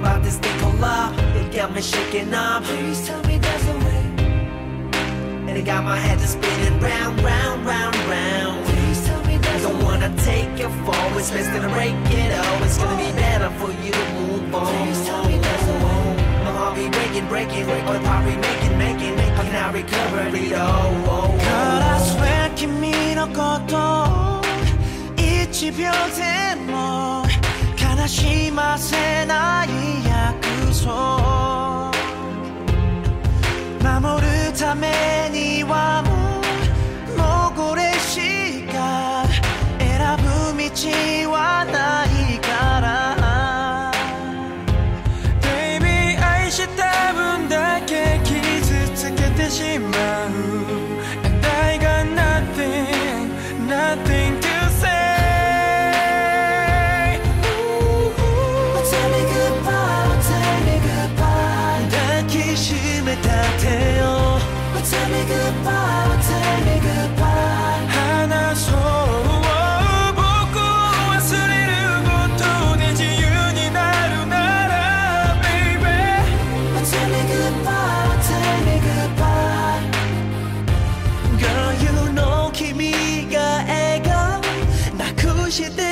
about this thing called love It got me shaking up. Please tell me there's a way. And it got my head just spinning round, round, round, round. Please tell me there's I don't wanna take it forward. It's less gonna break it up. It's gonna be better for you to move on. Please tell me there's a way. My heart be breaking, breaking But I'll be making, making making. Can I recover it all? 秒でも悲しませない約束守るためにはもうこれしか選ぶ道はないから「Baby 愛した分だけ傷つけてしまう」して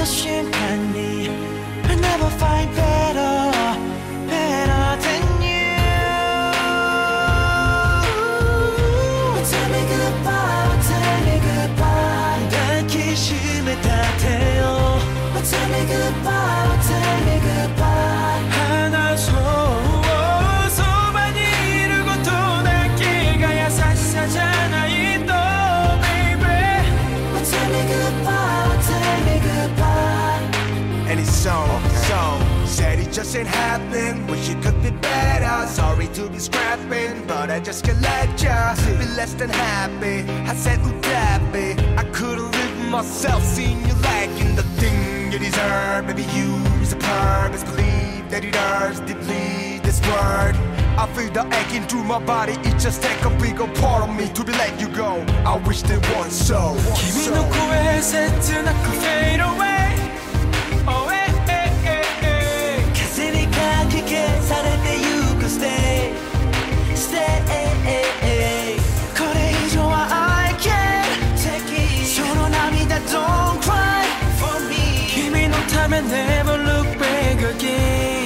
the shame I never find better Better than you. Tell me goodbye Tell me goodbye. 날 기심에 다 대요 Tell me goodbye. it just ain't happen Wish it could be better Sorry to be scrapping But I just can't let ya Be less than happy I said would that be I couldn't live myself Seeing you lacking the thing you deserve Maybe you is a purpose Believe that it hurts deeply This word I feel the aching through my body It just take a bigger part of me To be let you go I wish there was so 君の声切なく fade away time and never look back again.